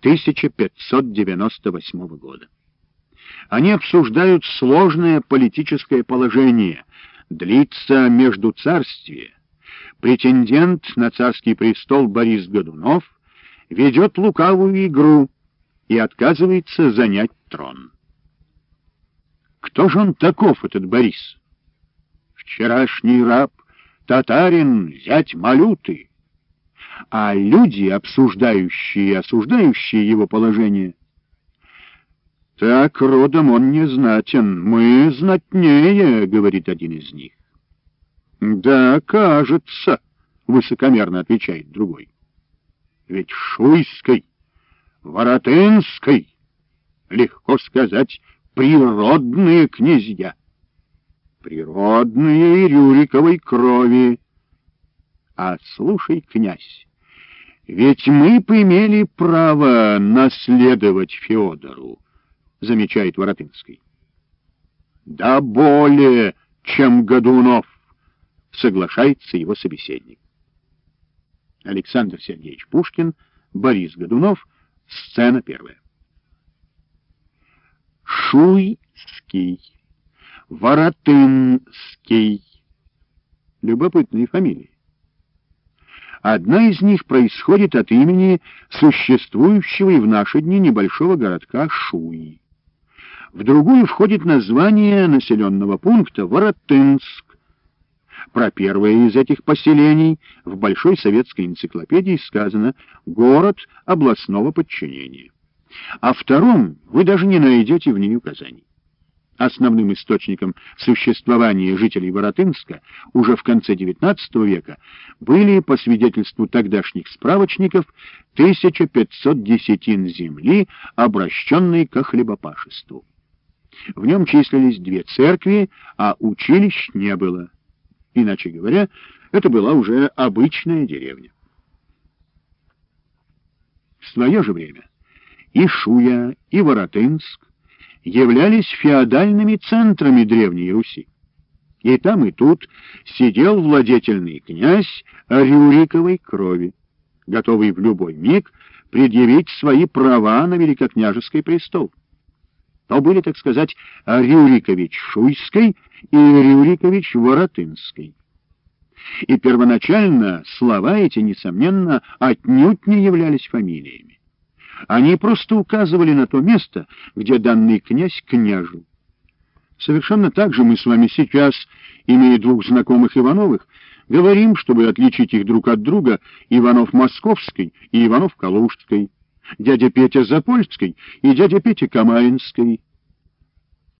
1598 года. Они обсуждают сложное политическое положение, длится между царствие. Претендент на царский престол Борис Годунов ведет лукавую игру и отказывается занять трон. Кто же он таков, этот Борис? Вчерашний раб, татарин, зять Малюты. А люди, обсуждающие и осуждающие его положение, «Так родом он не знатен, мы знатнее», — говорит один из них. «Да, кажется», — высокомерно отвечает другой. «Ведь Шуйской, Воротынской, легко сказать, природные князья, природные и Рюриковой крови. А слушай, князь, ведь мы поимели право наследовать Феодору, замечает Воротынский. Да более, чем Годунов, соглашается его собеседник. Александр Сергеевич Пушкин, Борис Годунов, сцена первая. Шуйский, Воротынский. Любопытные фамилии. Одна из них происходит от имени существующего и в наши дни небольшого городка Шуи. В другую входит название населенного пункта Воротынск. Про первое из этих поселений в Большой советской энциклопедии сказано «город областного подчинения». О втором вы даже не найдете в ней указаний. Основным источником существования жителей Воротынска уже в конце XIX века были, по свидетельству тогдашних справочников, 1500 десятин земли, обращенной ко хлебопашеству. В нем числились две церкви, а училищ не было. Иначе говоря, это была уже обычная деревня. В свое же время и Шуя, и Воротынск являлись феодальными центрами Древней Руси. И там, и тут сидел владетельный князь Рюриковой крови, готовый в любой миг предъявить свои права на великокняжеский престол то были, так сказать, Рюрикович Шуйской и Рюрикович Воротынской. И первоначально слова эти, несомненно, отнюдь не являлись фамилиями. Они просто указывали на то место, где данный князь княжил. Совершенно так же мы с вами сейчас, имея двух знакомых Ивановых, говорим, чтобы отличить их друг от друга, Иванов Московской и Иванов Калужской дядя Петя Запольской и дядя Петя Камаринской.